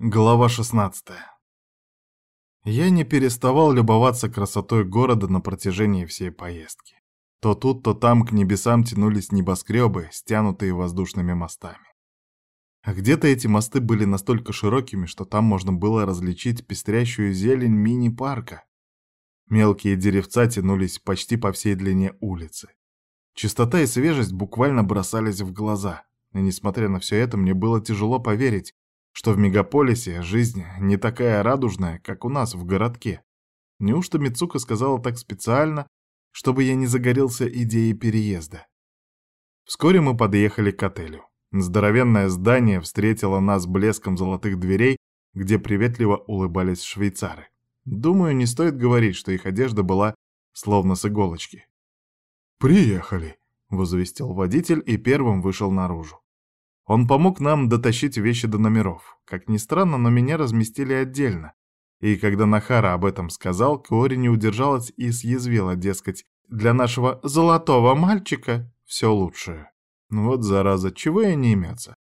Глава 16 Я не переставал любоваться красотой города на протяжении всей поездки. То тут, то там к небесам тянулись небоскребы, стянутые воздушными мостами. А где-то эти мосты были настолько широкими, что там можно было различить пестрящую зелень мини-парка. Мелкие деревца тянулись почти по всей длине улицы. Чистота и свежесть буквально бросались в глаза. И несмотря на все это, мне было тяжело поверить, что в мегаполисе жизнь не такая радужная, как у нас в городке. Неужто Мицука сказала так специально, чтобы я не загорелся идеей переезда? Вскоре мы подъехали к отелю. Здоровенное здание встретило нас блеском золотых дверей, где приветливо улыбались швейцары. Думаю, не стоит говорить, что их одежда была словно с иголочки. «Приехали», — возвестил водитель и первым вышел наружу. Он помог нам дотащить вещи до номеров. Как ни странно, но меня разместили отдельно. И когда Нахара об этом сказал, Кори не удержалась и съязвила, дескать, для нашего «золотого мальчика» все лучшее. Вот зараза, чего я не имется.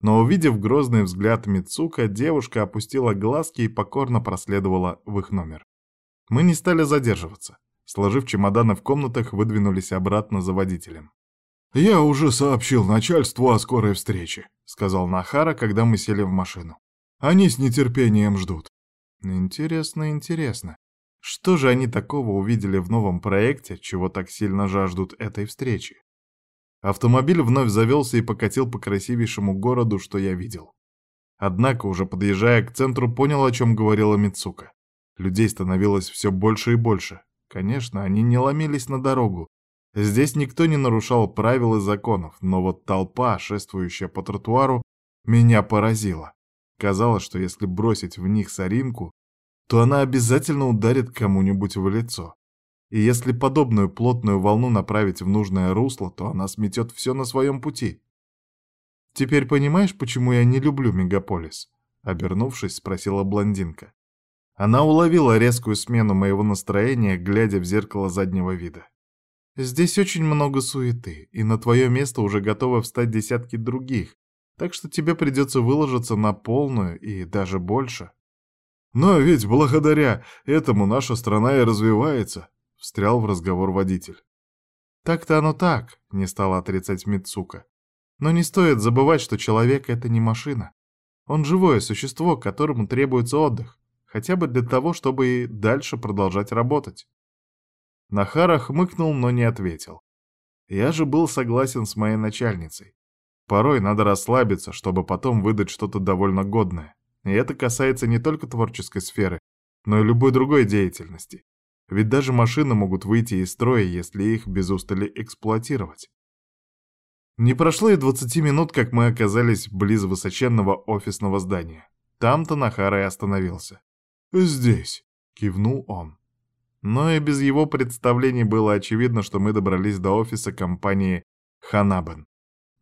Но увидев грозный взгляд Мицука, девушка опустила глазки и покорно проследовала в их номер. Мы не стали задерживаться. Сложив чемоданы в комнатах, выдвинулись обратно за водителем. «Я уже сообщил начальству о скорой встрече», — сказал Нахара, когда мы сели в машину. «Они с нетерпением ждут». Интересно, интересно. Что же они такого увидели в новом проекте, чего так сильно жаждут этой встречи? Автомобиль вновь завелся и покатил по красивейшему городу, что я видел. Однако, уже подъезжая к центру, понял, о чем говорила Мицука. Людей становилось все больше и больше. Конечно, они не ломились на дорогу, Здесь никто не нарушал правил и законов, но вот толпа, шествующая по тротуару, меня поразила. Казалось, что если бросить в них соринку, то она обязательно ударит кому-нибудь в лицо. И если подобную плотную волну направить в нужное русло, то она сметет все на своем пути. «Теперь понимаешь, почему я не люблю мегаполис?» Обернувшись, спросила блондинка. Она уловила резкую смену моего настроения, глядя в зеркало заднего вида. Здесь очень много суеты, и на твое место уже готовы встать десятки других, так что тебе придется выложиться на полную и даже больше. Но ведь благодаря этому наша страна и развивается, встрял в разговор водитель. Так-то оно так, не стала отрицать Мицука. Но не стоит забывать, что человек — это не машина. Он живое существо, которому требуется отдых, хотя бы для того, чтобы и дальше продолжать работать. Нахара хмыкнул, но не ответил. Я же был согласен с моей начальницей. Порой надо расслабиться, чтобы потом выдать что-то довольно годное. И это касается не только творческой сферы, но и любой другой деятельности. Ведь даже машины могут выйти из строя, если их без устали эксплуатировать. Не прошло и 20 минут, как мы оказались близ высоченного офисного здания. Там-то Нахара и остановился. «Здесь», — кивнул он. Но и без его представлений было очевидно, что мы добрались до офиса компании «Ханабен».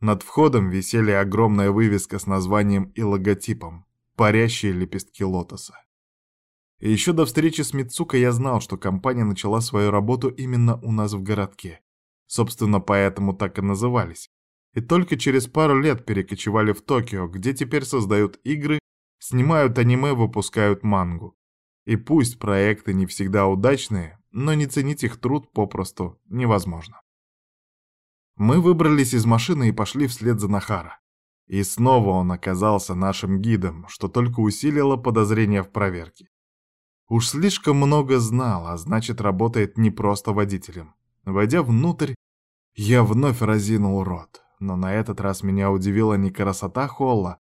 Над входом висели огромная вывеска с названием и логотипом «Парящие лепестки лотоса». И еще до встречи с Мицука я знал, что компания начала свою работу именно у нас в городке. Собственно, поэтому так и назывались. И только через пару лет перекочевали в Токио, где теперь создают игры, снимают аниме, выпускают мангу. И пусть проекты не всегда удачные, но не ценить их труд попросту невозможно. Мы выбрались из машины и пошли вслед за Нахара. И снова он оказался нашим гидом, что только усилило подозрения в проверке. Уж слишком много знал, а значит, работает не просто водителем. Войдя внутрь, я вновь разинул рот, но на этот раз меня удивила не красота холла,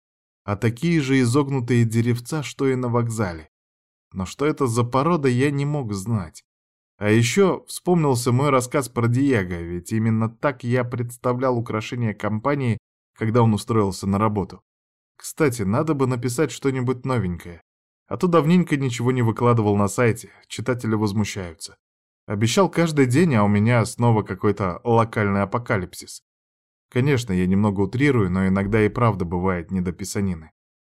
а такие же изогнутые деревца, что и на вокзале. Но что это за порода, я не мог знать. А еще вспомнился мой рассказ про Диего, ведь именно так я представлял украшение компании, когда он устроился на работу. Кстати, надо бы написать что-нибудь новенькое. А то давненько ничего не выкладывал на сайте, читатели возмущаются. Обещал каждый день, а у меня снова какой-то локальный апокалипсис. Конечно, я немного утрирую, но иногда и правда бывает не до писанины.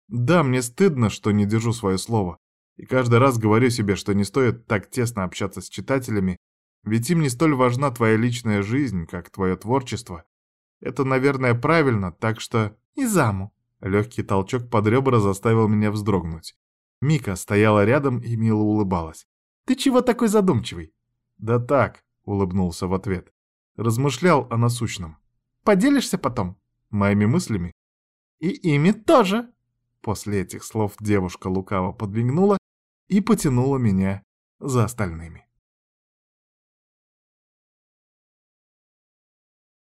Да, мне стыдно, что не держу свое слово. И каждый раз говорю себе, что не стоит так тесно общаться с читателями, ведь им не столь важна твоя личная жизнь, как твое творчество. Это, наверное, правильно, так что... «И заму», — Легкий толчок под ребра заставил меня вздрогнуть. Мика стояла рядом и мило улыбалась. «Ты чего такой задумчивый?» «Да так», — улыбнулся в ответ. Размышлял о насущном. «Поделишься потом?» «Моими мыслями?» «И ими тоже!» После этих слов девушка лукаво подвигнула и потянула меня за остальными.